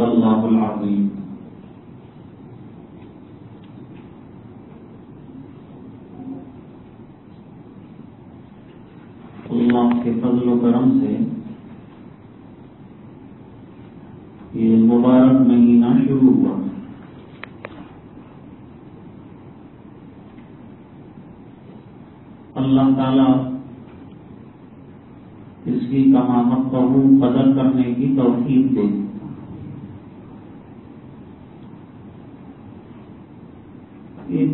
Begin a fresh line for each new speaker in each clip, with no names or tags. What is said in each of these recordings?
صدق الله اللہ کے فضل و کرم سے یہ مبارک مہینہ شروع ہوا۔ اللہ تعالی اس کی کمامت کو قدر کرنے کی توفیق دے۔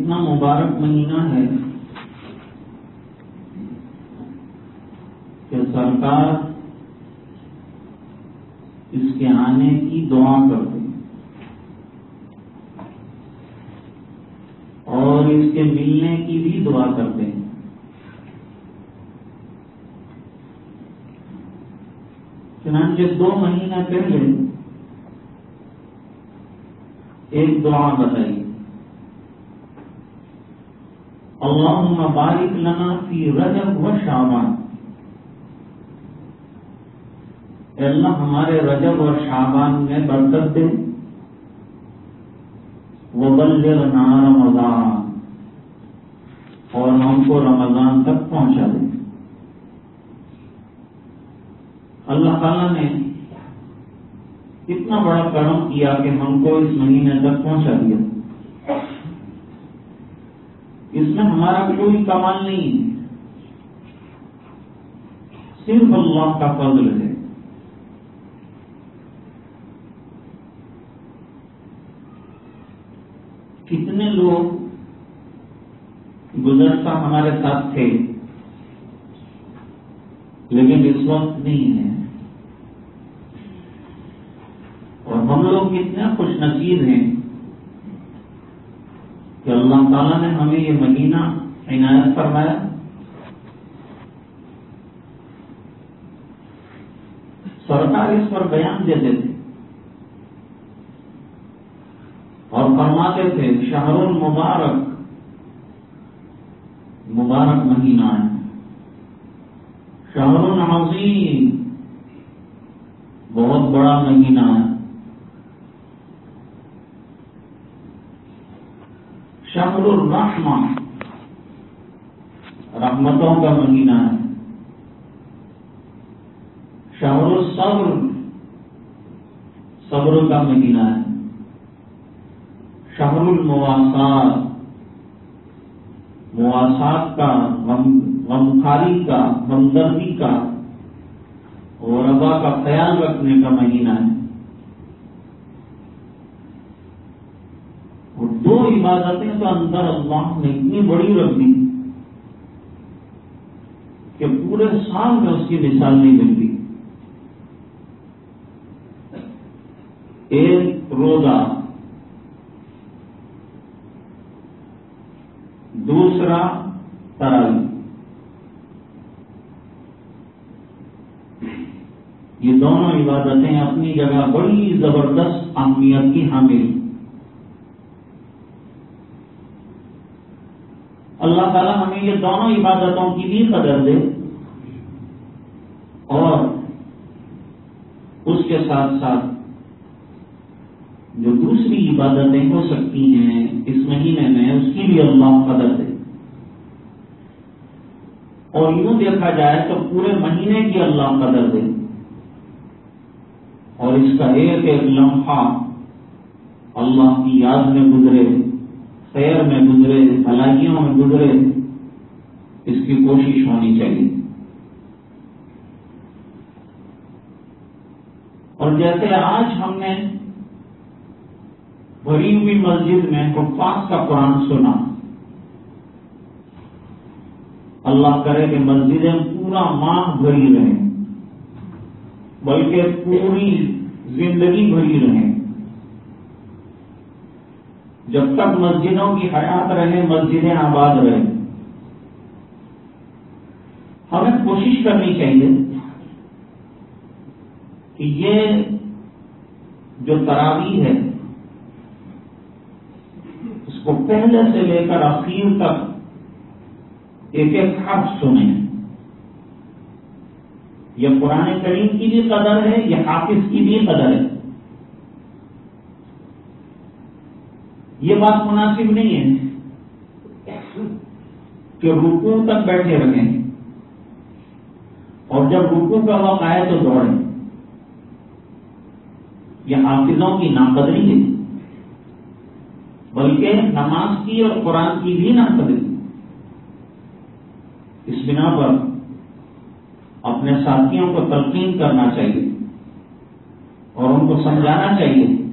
اتنا مبارک مہینہ ہے۔ کہ سرکار اس کے آنے کی دعا کرتے ہیں۔ اور اس کے ملنے کی بھی دعا کرتے ہیں۔ چنانچہ دو مہینہ پہلے ایک دعا بتائی۔ اللہم بارک لنا فی رجب و شعبان۔ اے اللہ ہمارے رجب اور شعبان میں برکت دے۔ وہ بلغنا رمضان۔ اور ہم کو رمضان تک پہنچا دے۔ اللہ تعالیٰ نے اتنا بڑا کرم کیا کہ ہم کو اس مہینے تک پہنچا دیا۔ اس میں ہمارا کوئی کمال نہیں ہے۔ صرف اللہ کا فضل ہے۔ کتنے لوگ گزرتا ہمارے ساتھ تھے، لیکن اس وقت نہیں ہے۔ اور ہم لوگ کتنے خوش نصیب ہیں۔ کہ اللہ تعالیٰ نے ہمیں یہ مہینہ عنایت فرمایا۔ سرکار اس پر بیان دیتے تھے اور فرماتے تھے، شہر المبارک، مبارک مہینہ ہے۔ شہر عظیم بہت بڑا مہینہ ہے۔ شہر الرحمہ رحمتوں کا مہینہ ہے۔ شہر الصبر صبر کا مہینہ ہے۔ شہر المواسات مواسات کا غمخاری کا ہمدردی کا اور ربا کا خیال رکھنے کا مہینہ ہے۔ دو عبادتیں تو اندر اللہ نے، اتنی بڑی رکھ دی کہ پورے سال میں اس کی مثال نہیں ملتی۔ ایک روزہ، دوسرا تراوی۔ یہ دونوں عبادتیں اپنی جگہ بڑی زبردست اہمیت کی حامل۔ اللہ تعالیٰ ہمیں یہ دونوں عبادتوں کی بھی قدر دے اور اس کے ساتھ ساتھ جو دوسری عبادتیں ہو سکتی ہیں اس مہینے میں اس کی بھی اللہ قدر دے۔ اور یوں دیکھا جائے تو پورے مہینے کی اللہ قدر دے۔ اور اس کا ایک ایک لمحہ اللہ کی یاد میں گزرے۔ خیر میں گزرے بھلائیوں میں گزرے، اس کی کوشش ہونی چاہیے۔ اور جیسے آج ہم نے بھری ہوئی مسجد میں حفاظ کا قرآن سنا، اللہ کرے کہ مسجدیں پورا ماہ بھری رہیں، بلکہ پوری زندگی بھری رہیں۔ جب تک مسجدوں کی حیات رہے مسجدیں آباد رہیں۔ ہمیں کوشش کرنی چاہیے کہ یہ جو تراوی ہے، اس کو پہلے سے لے کر اخیر تک ایک ایک حرف سنیں۔ یہ قرآن کریم کی بھی قدر ہے، یہ حافظ کی بھی قدر ہے۔ یہ بات مناسب نہیں ہے کہ رکو تک بیٹھے رہیں اور جب رکو کا وقت آئے تو دوڑیں۔ یہ حافظوں کی ناقدری ہے۔ بلکہ نماز کی اور قرآن کی بھی ناقدری۔ اس بنا پر اپنے ساتھیوں کو تلقین کرنا چاہیے اور ان کو سمجھانا چاہیے۔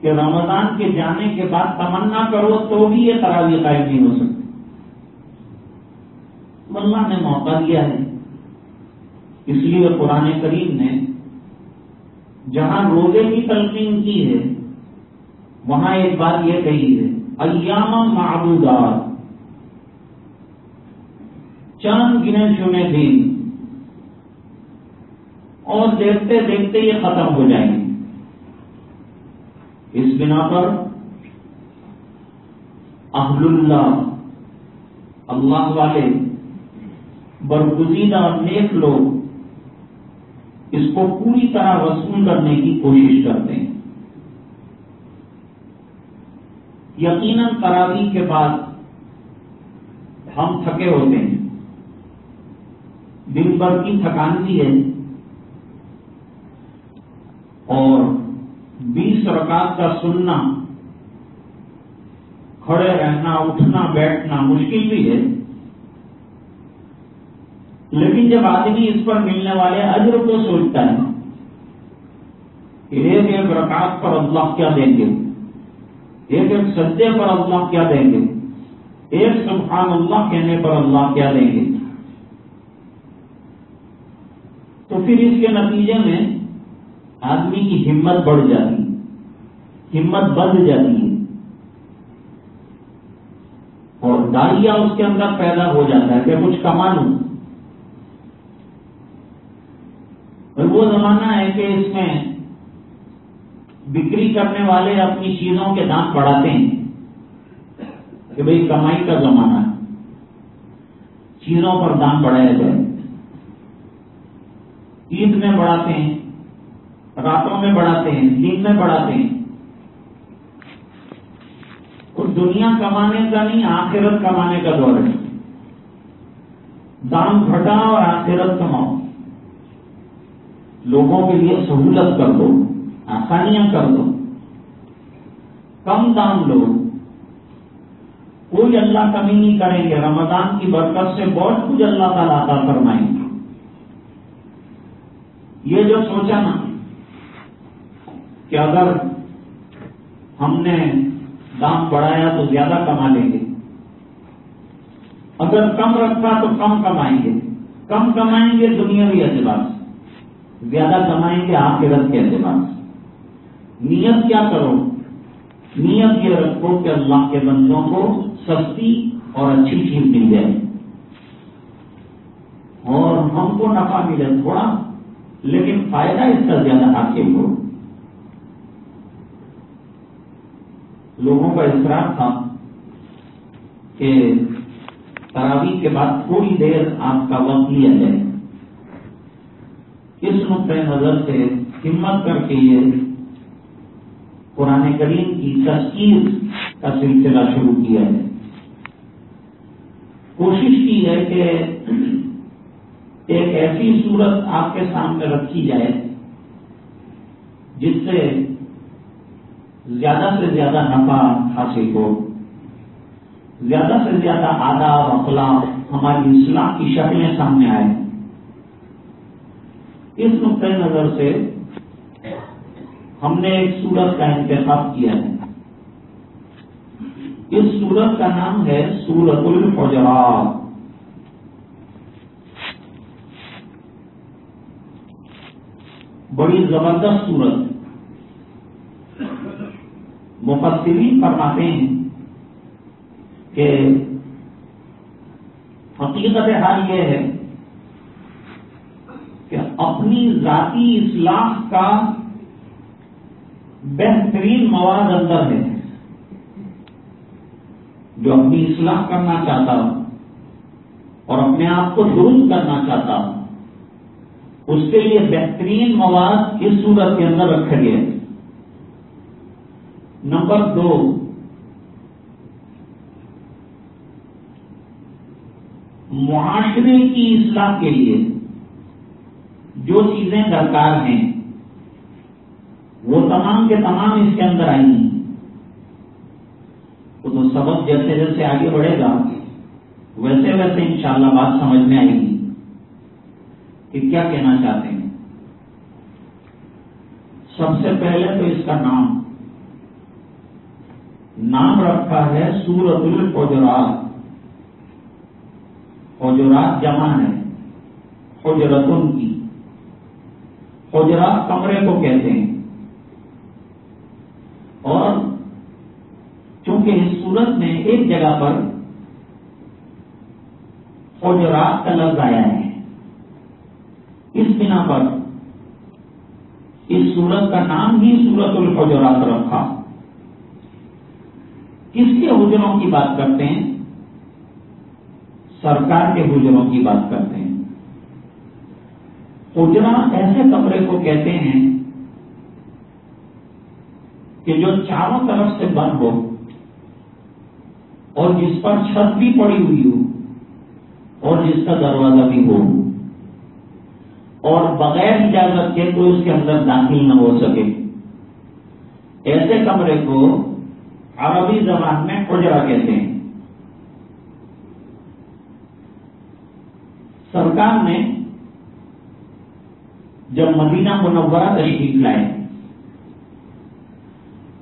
کہ رمضان کے جانے کے بعد تمنا کرو تو بھی یہ تراوی قائم نہیں ہو سکتی۔ اللہ نے موقع دیا ہے۔ اس لیے قرآن کریم نے جہاں روزے کی تلقین کی ہے، وہاں ایک بات یہ کہی ہے ایام معبودات۔ چند گنے چنے دن اور دیکھتے دیکھتے یہ ختم ہو جائیں گے۔ اس بنا پر اہل اللہ اللہ والے برگزیدہ نیک لوگ اس کو پوری طرح وصول کرنے کی کوشش کرتے ہیں۔ یقیناً تراوی کے بعد ہم تھکے ہوتے ہیں۔ دن بھر کی تھکان بھی ہے اور بیس رکعت کا سننا، کھڑے رہنا، اٹھنا، بیٹھنا مشکل بھی ہے۔ لیکن جب آدمی اس پر ملنے والے اجر کو سوچتا ہے کہ ایک ایک رکعت پر اللہ کیا دیں گے؟ ایک ایک سجدے پر اللہ کیا دیں گے؟ ایک سبحان اللہ کہنے پر اللہ کیا دیں گے؟ تو پھر اس کے نتیجے میں آدمی کی ہمت بڑھ جاتی۔ ہمت بڑھ جاتی ہے۔ اور دائیا اس کے اندر پیدا ہو جاتا ہے کہ کچھ کما لوں اور وہ زمانہ ہے کہ اس میں بکری کرنے والے اپنی چیزوں کے دام بڑھاتے ہیں کہ بھئی کمائی کا زمانہ ہے۔ چیزوں پر دام بڑھایا جائے۔ عید میں بڑھاتے ہیں، راتوں میں بڑھاتے ہیں، دن میں بڑھاتے ہیں اور دنیا کمانے کا نہیں، آخرت کمانے کا دور ہے۔ دام گھٹا اور آخرت کماؤ۔ لوگوں کے لیے سہولت کر دو، آسانیاں کر دو۔ کم دام لو۔ کوئی اللہ کمی نہیں کریں گے۔ رمضان کی برکت سے بہت کچھ اللہ تعالیٰ عطا فرمائیں گے۔ یہ جو سوچا نا کہ اگر ہم نے دام بڑھایا تو زیادہ کما لیں گے۔ اگر کم رکھا تو کم کمائیں گے۔ کم کمائیں گے دنیاوی اعتبار سے۔ زیادہ کمائیں گے آخرت کے اعتبار سے۔ نیت کیا کرو؟ نیت یہ رکھو کہ اللہ کے بندوں کو سستی اور اچھی چیز مل جائے۔ اور ہم ہم کو نفع ملے تھوڑا، لیکن فائدہ اس کا زیادہ حاصل ہو لوگوں کا اصرار تھا کہ تراوی کے بعد تھوڑی دیر آپ کا وقت لیا جائے۔ اس نقطۂ نظر سے ہمت کر کے یہ قرآن کریم کی تشکیل کا سلسلہ شروع کیا ہے۔ کوشش کی ہے کہ ایک ایسی صورت آپ کے سامنے رکھی جائے جس سے زیادہ سے زیادہ نفع حاصل ہو، زیادہ سے زیادہ آداب، اخلاق ہماری اصلاح کی شکلیں سامنے آئے اس نقطۂ نظر سے ہم نے ایک سورت کا انتخاب کیا ہے۔ اس سورت کا نام ہے سورت الفجرات بڑی زبردست سورت۔ مفسرین فرماتے ہیں کہ حقیقت حال یہ ہے کہ اپنی ذاتی اصلاح کا بہترین مواد اندر ہے۔ جو اپنی اصلاح کرنا چاہتا ہوں اور اپنے آپ کو درست کرنا چاہتا ہوں، اس کے لیے بہترین مواد اس صورت کے اندر رکھا گیا ہے نمبر دو، معاشرے کی اصلاح کے لیے جو چیزیں درکار ہیں، وہ تمام کے تمام اس کے اندر آئی ہیں۔ وہ تو سبق جیسے جیسے آگے بڑھے گا، ویسے ویسے انشاءاللہ بات سمجھ میں آئے گی کہ کیا کہنا چاہتے ہیں۔ سب سے پہلے تو اس کا نام۔ نام رکھا ہے سورت الفجرات حجرات جمع ہے حجرتن کی۔ حجرات کمرے کو کہتے ہیں۔ اور چونکہ اس صورت میں ایک جگہ پر حجرات کا لفظ آیا ہے، اس بنا پر اس صورت کا نام ہی سورت الحجرات رکھا۔ کس کے حجروں کی بات کرتے ہیں؟ سرکار کے حجروں کی بات کرتے ہیں۔ حجرا ایسے کمرے کو کہتے ہیں کہ جو چاروں طرف سے بند ہو اور جس پر چھت بھی پڑی ہوئی ہو اور جس کا دروازہ بھی ہو اور بغیر اجازت کے کوئی اس کے اندر داخل نہ ہو سکے۔ ایسے کمرے کو عربی زبان میں حجرا کہتے ہیں۔ سرکار نے جب مدینہ منورہ تشریف لائے،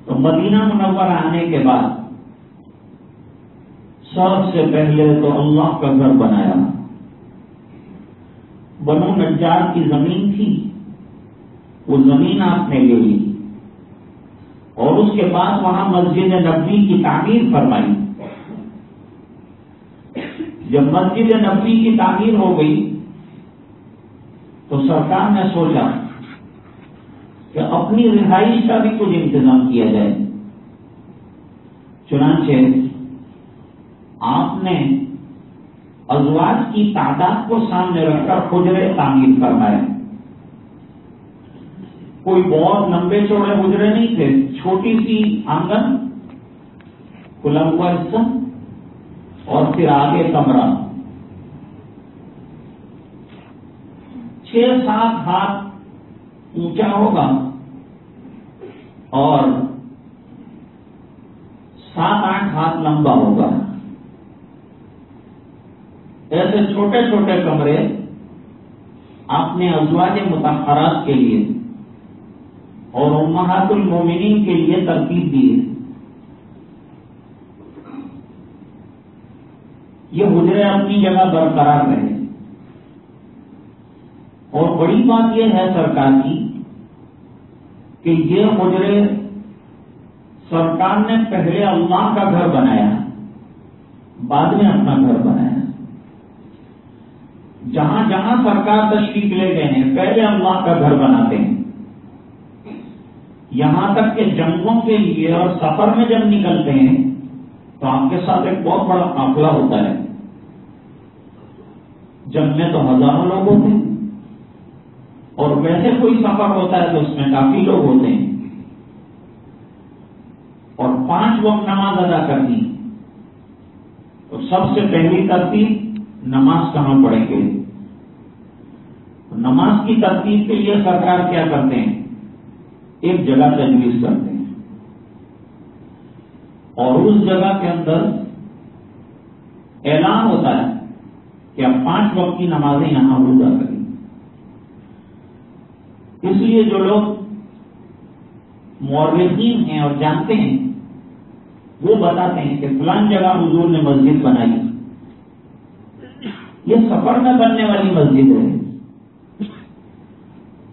تو مدینہ منورہ آنے کے بعد سب سے پہلے تو اللہ کا گھر بنایا۔ بنو نجار کی زمین تھی، وہ زمین آپ نے لے لی۔ اور اس کے بعد وہاں مسجد نبی کی تعمیر فرمائی۔ جب مسجد نبی کی تعمیر ہو گئی، تو سرکار نے سوچا کہ اپنی رہائش کا بھی کچھ انتظام کیا جائے۔ چنانچہ آپ نے ازواج کی تعداد کو سامنے رکھ کر حجرے تعمیر فرمائے۔ کوئی بہت لمبے چوڑے حجرے نہیں تھے، چھوٹی سی آنگن کھلا ہوا حصہ، اور پھر آگے کمرہ۔ چھ سات ہاتھ اونچا ہوگا اور سات آٹھ ہاتھ لمبا ہوگا۔ ایسے چھوٹے چھوٹے کمرے آپ نے ازواج متحرات کے لیے۔ اور امہات المومنین کے لیے ترتیب دی ہے۔ یہ حجرے اپنی جگہ برقرار رہے۔ اور بڑی بات یہ ہے سرکار کی کہ یہ حجرے سرکار نے پہلے اللہ کا گھر بنایا، بعد میں اپنا گھر بنایا۔ جہاں جہاں سرکار تشریف لے گئے ہیں، پہلے اللہ کا گھر بناتے ہیں۔ یہاں تک کہ جنگوں کے لیے اور سفر میں جب نکلتے ہیں، تو آپ کے ساتھ ایک بہت بڑا قافلہ ہوتا ہے۔ جنگ میں تو ہزاروں لوگ ہوتے ہیں۔ اور ویسے کوئی سفر ہوتا ہے تو اس میں کافی لوگ ہوتے ہیں۔ اور پانچ وقت نماز ادا کرنی۔ تو سب سے پہلی ترتیب نماز کہاں پڑھیں گے؟ نماز کی ترتیب کے لیے سرکار کیا کرتے ہیں؟ ایک جگہ تجویز کرتے ہیں اور اس جگہ کے اندر اعلان ہوتا ہے کہ اب پانچ وقت کی نمازیں یہاں ادا کریں اس لیے جو لوگ مورخین ہیں اور جانتے ہیں، وہ بتاتے ہیں کہ فلان جگہ حضور نے مسجد بنائی۔ یہ سفر میں بننے والی مسجد ہے۔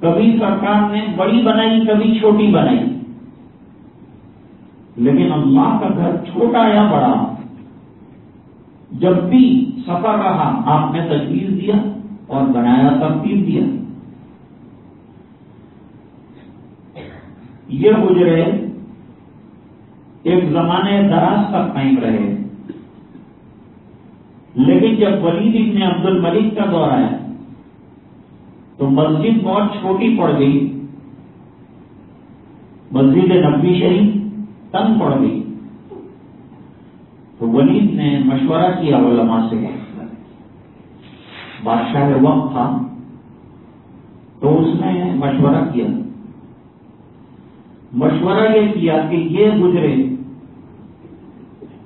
کبھی سرکار نے بڑی بنائی، کبھی چھوٹی بنائی۔ لیکن اللہ کا گھر چھوٹا یا بڑا، جب بھی سفر رہا، آپ نے تجویز دیا اور بنایا، ترتیب دیا۔ یہ گزرے ایک زمانے دراز تک قائم رہے۔ لیکن جب ولید ابن عبد الملک کا دور آیا تو مسجد بہت چھوٹی پڑ گئی۔ مسجد نبی شریف تنگ پڑ گئی۔ تو ولید نے مشورہ کیا علماء سے۔ بادشاہ وقت تھا۔ تو اس نے مشورہ کیا۔ مشورہ یہ کیا کہ یہ گزرے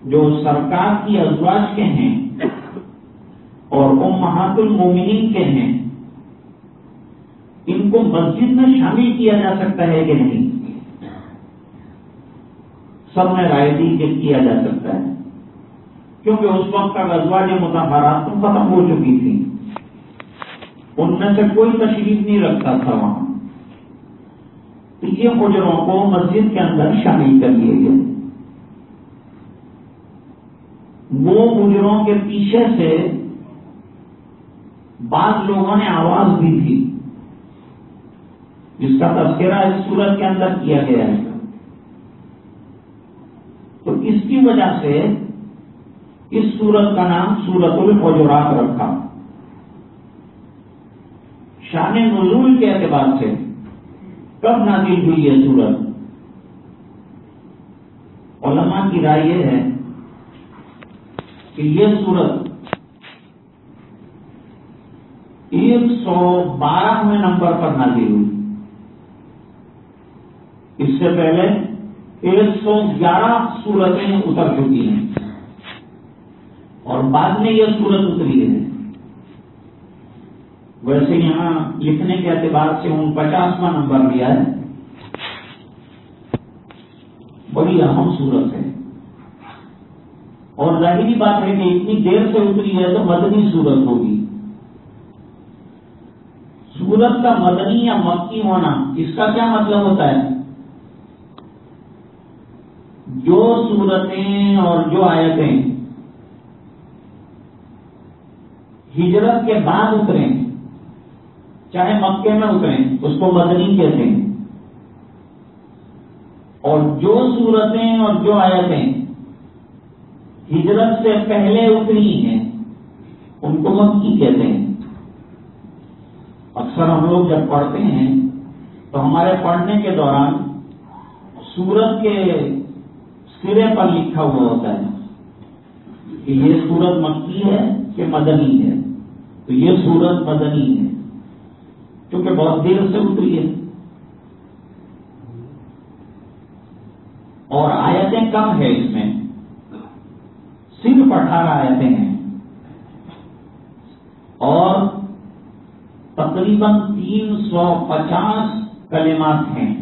جو سرکار کی ازواج کے ہیں اور امہات المومنین کے ہیں کو مسجد میں شامل کیا جا سکتا ہے کہ نہیں؟ سب نے رائے دی کہ کیا جا سکتا ہے۔ کیونکہ اس وقت کا ازواج مظاہرات تو ختم ہو چکی تھی۔ ان میں سے کوئی تشریف نہیں رکھتا تھا وہاں۔ تو یہ حجروں کو مسجد کے اندر شامل کر لیے گئے وہ حجروں کے پیچھے سے بعض لوگوں نے آواز دی تھی۔ جس کا تذکرہ اس صورت کے اندر کیا گیا ہے۔ تو اس کی وجہ سے اس سورت کا نام سورت الحجرات رکھا۔ شان نزول کے اعتبار سے کب نازل ہوئی یہ سورت؟ علماء کی رائے یہ ہے کہ یہ سورت ایک سو بارہویں نمبر پر نازل ہوئی۔ اس سے پہلے ایک سو گیارہ سورتیں اتر چکی ہیں۔ اور بعد میں یہ سورت اتری ہے۔ ویسے یہاں لکھنے کے اعتبار سے ان پچاسواں نمبر لیا ہے۔ بڑی اہم صورت ہے۔ اور ظاہری بات ہے کہ اتنی دیر سے اتری ہے تو مدنی صورت ہوگی۔ سورت کا مدنی یا مکی ہونا اس کا کیا مطلب ہوتا ہے؟ جو صورتیں اور جو آیتیں ہجرت کے بعد اتریں، چاہے مکے میں اتریں، اس کو مدنی کہتے ہیں۔ اور جو صورتیں اور جو آیتیں ہجرت سے پہلے اتری ہیں، ان کو مکی کہتے ہیں۔ اکثر ہم لوگ جب پڑھتے ہیں، تو ہمارے پڑھنے کے دوران سورت کے سرے پر لکھا ہوا ہوتا ہے کہ یہ سورت مکی ہے کہ مدنی ہے؟ تو یہ سورت مدنی ہے۔ کیونکہ بہت دیر سے اتری ہے۔ اور آیتیں کم ہے اس میں۔ صرف اٹھارہ آیتیں ہیں۔ اور تقریباً تین سو پچاس کلمات ہیں۔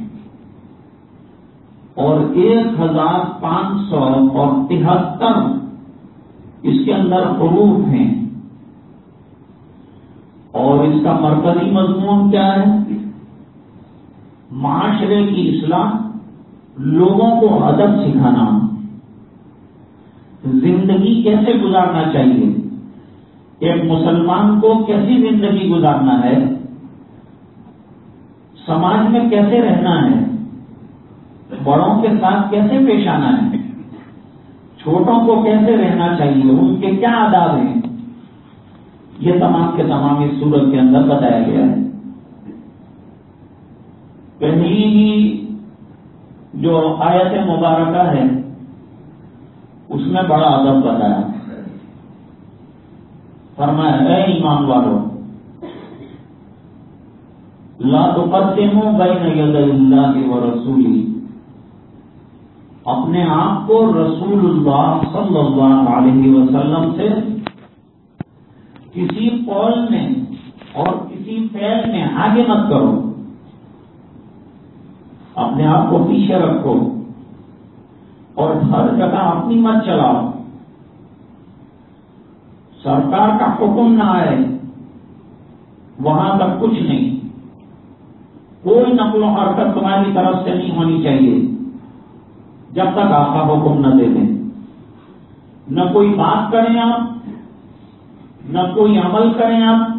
اور ایک ہزار پانچ سو اور تہتر اس کے اندر حروف ہیں۔ اور اس کا مرکزی مضمون کیا ہے؟ معاشرے کی اصلاح، لوگوں کو ادب سکھانا۔ زندگی کیسے گزارنا چاہیے؟ ایک مسلمان کو کیسی زندگی گزارنا ہے؟ سماج میں کیسے رہنا ہے؟ بڑوں کے ساتھ کیسے پیش آنا ہے؟ چھوٹوں کو کیسے رہنا چاہیے؟ ان کے کیا آداب ہیں؟ یہ تمام کے تمام اس صورت کے اندر بتایا گیا ہے۔ پہلی ہی جو آیت مبارکہ ہے، اس میں بڑا ادب بتایا۔ فرمایا، اے ایمان والو، لا تقدموا بین ید اللہ و رسولی اپنے آپ کو رسول اللہ صلی اللہ علیہ وسلم سے کسی قول میں اور کسی فیل میں آگے مت کرو۔ اپنے آپ کو پیچھے رکھو اور ہر جگہ اپنی مت چلاؤ۔ سرکار کا حکم نہ آئے، وہاں تک کچھ نہیں۔ کوئی نقل و حرکت تمہاری طرف سے نہیں ہونی چاہیے۔ جب تک آپ کا حکم نہ دے دیں۔ نہ کوئی بات کریں آپ، نہ کوئی عمل کریں آپ۔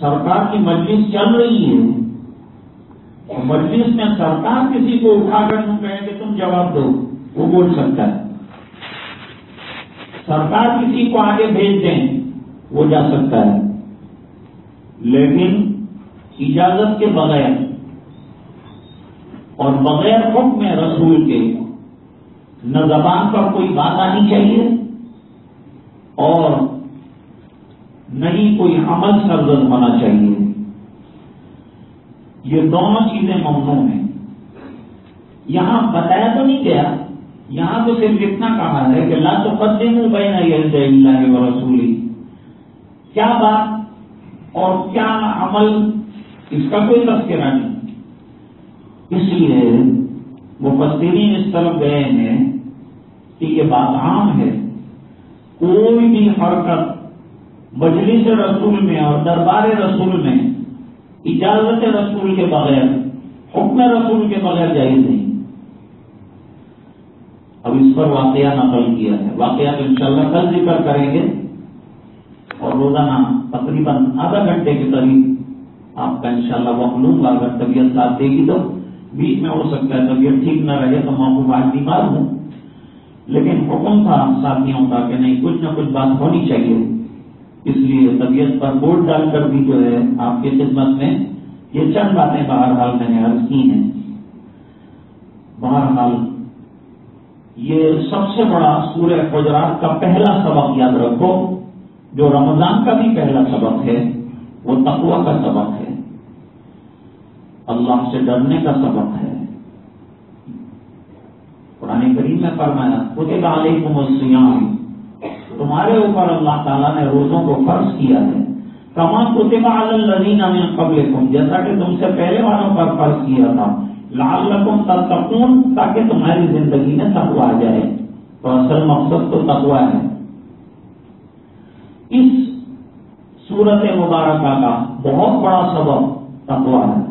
سرکار کی مجلس چل رہی ہے۔ مجلس میں سرکار کسی کو اٹھا کر یوں کہیں کہ تم جواب دو، وہ بول سکتا ہے۔ سرکار کسی کو آگے بھیج دیں، وہ جا سکتا ہے۔ لیکن اجازت کے بغیر اور بغیر حکم رسول کے نہ زبان پر کوئی بات آنی چاہیے اور نہیں کوئی عمل سرزد ہونا چاہیے۔ یہ دونوں چیزیں ممنوع ہیں۔ یہاں بتایا تو نہیں گیا، یہاں تو صرف اتنا کہا ہے کہ لا تو قدم بین اللہ و رسولی۔ کیا بات اور کیا عمل، اس کا کوئی تذکرہ نہیں۔ اس لیے مفسرین اس طرف گئے ہیں کہ یہ بات عام ہے۔ کوئی بھی حرکت مجلس رسول میں اور دربار رسول میں اجازت رسول کے بغیر، حکم رسول کے بغیر جائز نہیں۔ اب اس پر واقعہ نقل کیا ہے۔ واقعہ تو انشاءاللہ کل ذکر کریں گے۔ اور روزانہ تقریباً آدھا گھنٹے کے قریب آپ کا انشاءاللہ شاء وقت لوں گا۔ اگر طبیعت ساتھ دے گی تو بیچ میں ہو سکتا ہے، طبیعت ٹھیک نہ رہے تو میں آج بیمار ہوں۔ لیکن حکم تھا ساتھیوں کا کہ نہیں، کچھ نہ کچھ بات ہونی چاہیے۔ اس لیے طبیعت پر بورڈ ڈال کر بھی جو ہے، آپ کی خدمت میں یہ چند باتیں بہرحال میں نے عرض کی ہیں۔ بہرحال یہ سب سے بڑا سورہ گجرات کا پہلا سبق یاد رکھو، جو رمضان کا بھی پہلا سبق ہے، وہ تقوی کا سبق ہے۔ اللہ سے ڈرنے کا سبق ہے۔ قرآن کریم میں فرمایا خود علیکم السیام تمہارے اوپر اللہ تعالیٰ نے روزوں کو فرض کیا ہے۔ کما کتبہ الذین من قبلکم، جیسا کہ تم سے پہلے والوں پر فرض کیا تھا۔ لال رقم تتقون، تاکہ تمہاری زندگی میں تقوا آ جائے۔ تو اصل مقصد تو تقوا ہے۔ اس صورت مبارکہ کا بہت بڑا سبب تقوا ہے۔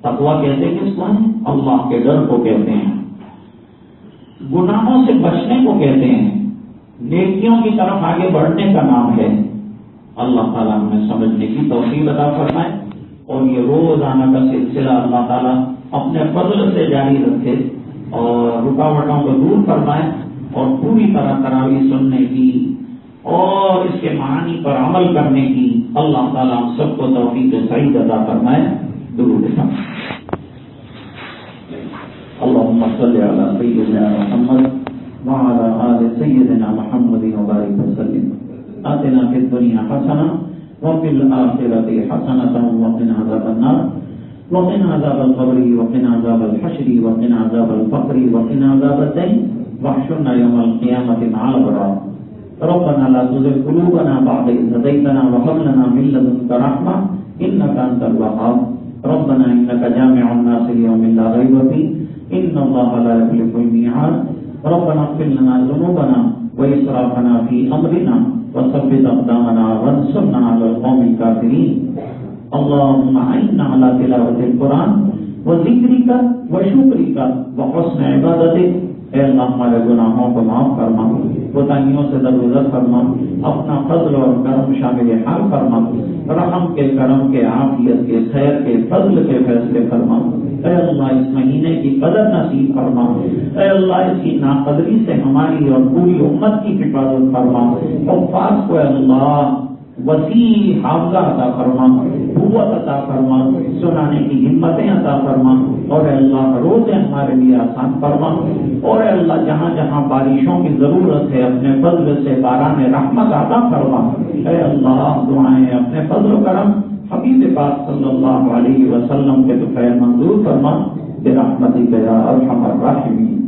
تقوا کہتے کس کو ہیں اللہ کے ڈر کو کہتے ہیں۔ گناہوں سے بچنے کو کہتے ہیں۔ نیکیوں کی طرف آگے بڑھنے کا نام ہے۔ اللہ تعالیٰ ہمیں سمجھنے کی توفیق ادا فرمائے اور یہ روزانہ کا سلسلہ اللہ تعالیٰ اپنے فضل سے جاری رکھے اور رکاوٹوں کو دور فرمائے اور پوری طرح تراوی سننے کی اور اس کے معانی پر عمل کرنے کی اللہ تعالیٰ ہم سب کو توفیق صحیح ادا فرمائے۔ درود اللهم صل على سيدنا محمد وعلى آل سيدنا محمد وبارك وسلم۔ آتنا في الدنيا حسنة وفي الآخرة حسنة وقنا عذاب النار۔ وقنا عذاب القبر وقنا عذاب الحشر وقنا عذاب الفقر وقنا عذاب الدين۔ واحشرنا يوم القيامة مع الأبرار۔ ربنا لا تزغ قلوبنا بعد إذ هديتنا وهب لنا من لدنك رحمة إنك أنت الوهاب۔ ربنا إنك جامع الناس ليوم لا ريب فيه. إن الله لا يخلف الميعاد. ربنا اغفر لنا ذنوبنا وإسرافنا في أمرنا وثبت أقدامنا وانصرنا على القوم الكافرين. اللهم أعنا على تلاوة القرآن وذكرك وشكرك وحسن عبادتك. اے اللہ، ہمارے گناہوں کو معاف فرما۔ کوتاہیوں سے درگزر فرما اپنا فضل اور کرم شامل حال فرما رحم کے کرم کے، عافیت کے، خیر کے، فضل کے فیصلے فرما اے اللہ، اس مہینے کی قدر نصیب فرما اے اللہ، اس کی ناقدری سے ہماری اور پوری امت کی حفاظت فرما اور کو اے اللہ، وسیع حافظہ عطا فرما قوت عطا فرما سنانے کی ہمتیں عطا فرما اور اے اللہ روزے ہمارے لیے آسان فرما۔ اور اے اللہ جہاں جہاں بارشوں کی ضرورت ہے، اپنے فضل سے باران رحمت ادا فرما۔ اے اللہ، دعائیں اپنے فضل و کرم۔ حبیب پاک صلی اللہ علیہ وسلم کے دوپہر منظور فرما۔ رحمتی گیا الحمد ہمارا